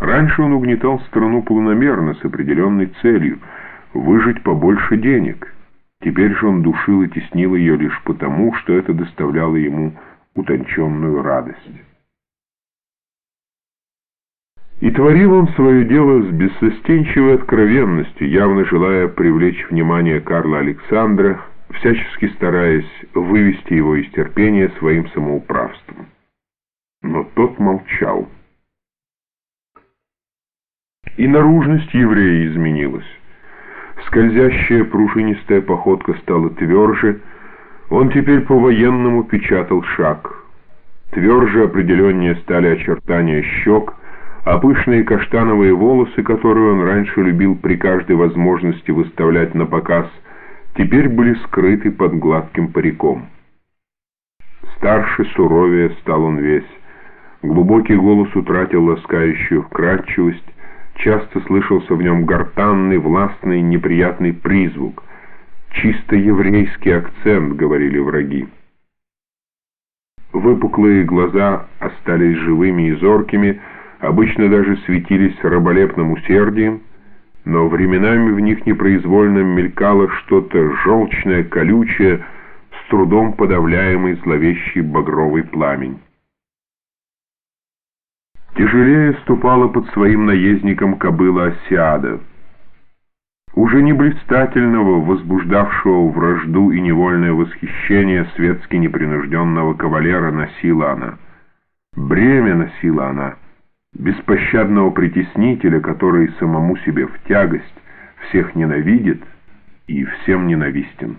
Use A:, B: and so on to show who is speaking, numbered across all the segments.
A: Раньше он угнетал страну планомерно, с определенной целью – выжить побольше денег. Теперь же он душил и теснил ее лишь потому, что это доставляло ему утонченную радость. И творил он свое дело с бессостенчивой откровенностью, явно желая привлечь внимание Карла Александра, всячески стараясь вывести его из терпения своим самоуправством. Но тот молчал. И наружность еврея изменилась. Скользящая пружинистая походка стала тверже, он теперь по-военному печатал шаг. Тверже определеннее стали очертания щек, а пышные каштановые волосы, которые он раньше любил при каждой возможности выставлять на показ, теперь были скрыты под гладким париком. Старше, суровее стал он весь. Глубокий голос утратил ласкающую вкрадчивость, часто слышался в нем гортанный, властный, неприятный призвук. «Чисто еврейский акцент», — говорили враги. Выпуклые глаза остались живыми и зоркими, обычно даже светились раболепным усердием, но временами в них непроизвольно мелькало что-то желчное, колючее, с трудом подавляемый зловещий багровый пламень. Тяжелее ступала под своим наездником кобыла Осиада. Уже не блистательного, возбуждавшего вражду и невольное восхищение светски непринужденного кавалера носила она. Бремя носила она — беспощадного притеснителя, который самому себе в тягость всех ненавидит и всем ненавистен.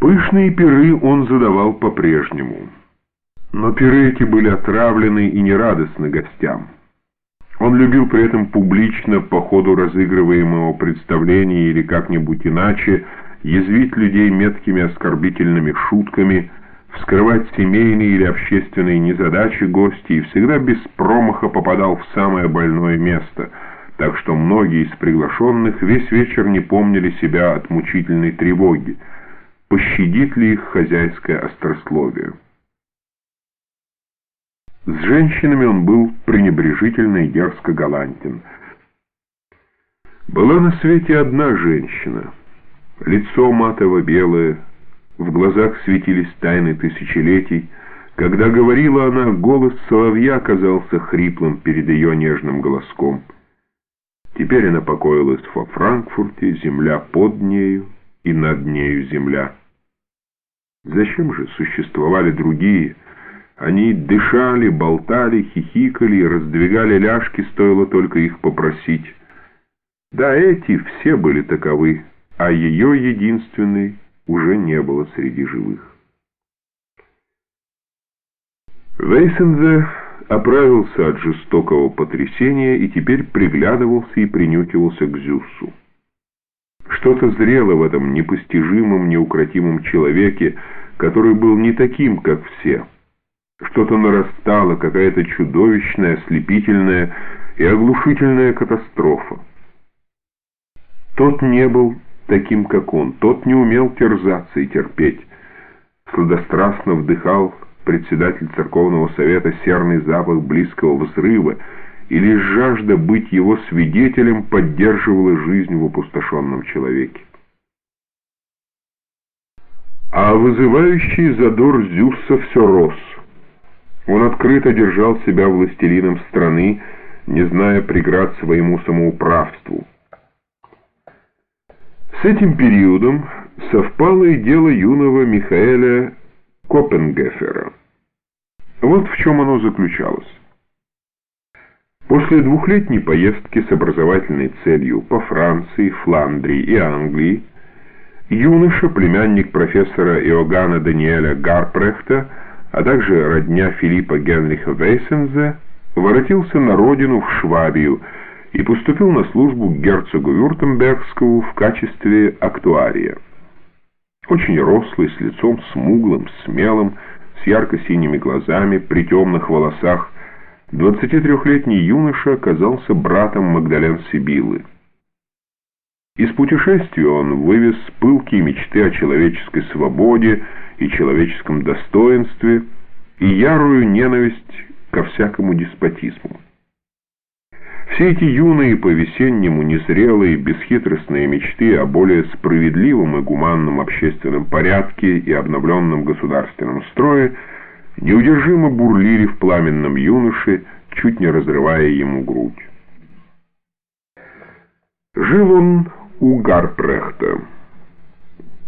A: Пышные пиры он задавал по-прежнему, но пиры эти были отравлены и нерадостны гостям. Он любил при этом публично по ходу разыгрываемого представления или как-нибудь иначе язвить людей меткими оскорбительными шутками – вскрывать семейные или общественные незадачи гостей и всегда без промаха попадал в самое больное место, так что многие из приглашенных весь вечер не помнили себя от мучительной тревоги. Пощадит ли их хозяйское острословие? С женщинами он был пренебрежительно и дерзко галантен. Была на свете одна женщина, лицо матово-белое, в глазах светились тайны тысячелетий. Когда говорила она, голос соловья казался хриплым перед ее нежным голоском. Теперь она покоилась во Франкфурте, земля под нею и над нею земля. Зачем же существовали другие? Они дышали, болтали, хихикали и раздвигали ляжки, стоило только их попросить. Да, эти все были таковы, а ее единственный уже не было среди живых. Вейсензе оправился от жестокого потрясения и теперь приглядывался и принюхивался к Зюссу. Что-то зрело в этом непостижимом, неукротимом человеке, который был не таким, как все. Что-то нарастало, какая-то чудовищная, ослепительная и оглушительная катастрофа. Тот не был таким, как он. Тот не умел терзаться и терпеть. Сладострастно вдыхал председатель церковного совета серный запах близкого взрыва, и лишь жажда быть его свидетелем поддерживала жизнь в опустошенном человеке. А вызывающий задор Зюса все рос. Он открыто держал себя властелином страны, не зная преград своему самоуправству. С этим периодом совпало и дело юного Михаэля Копенгефера. Вот в чем оно заключалось. После двухлетней поездки с образовательной целью по Франции, Фландрии и Англии, юноша, племянник профессора Иоганна Даниэля Гарпрехта, а также родня Филиппа Генриха Вейсензе, воротился на родину в Швабию, и поступил на службу герцогу Вюртембергскому в качестве актуария. Очень рослый, с лицом смуглым, смелым, с ярко-синими глазами, при темных волосах, 23-летний юноша оказался братом Магдален Сибилы. Из путешествия он вывез пылкие мечты о человеческой свободе и человеческом достоинстве и ярую ненависть ко всякому деспотизму. Все эти юные, по-весеннему незрелые, бесхитростные мечты о более справедливом и гуманном общественном порядке и обновленном государственном строе неудержимо бурлили в пламенном юноше, чуть не разрывая ему грудь. Жил он у Гарпрехта.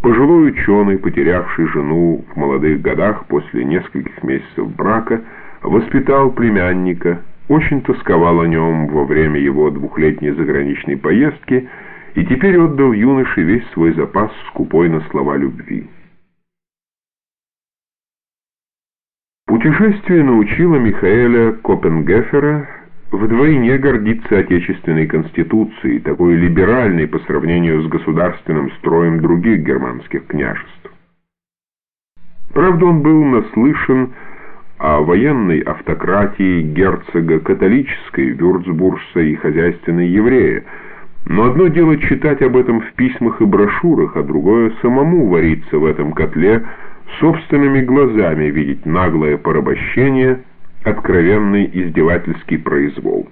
A: Пожилой ученый, потерявший жену в молодых годах после нескольких месяцев брака, воспитал племянника, очень тосковал о нем во время его двухлетней заграничной поездки и теперь отдал юноше весь свой запас скупой на слова любви. Путешествие научило Михаэля Копенгефера вдвойне гордиться отечественной конституцией, такой либеральной по сравнению с государственным строем других германских княжеств. Правда, он был наслышан о военной автократии герцога католической, Вюрцбургса и хозяйственной еврея, но одно дело читать об этом в письмах и брошюрах, а другое самому вариться в этом котле, собственными глазами видеть наглое порабощение – откровенный издевательский произвол.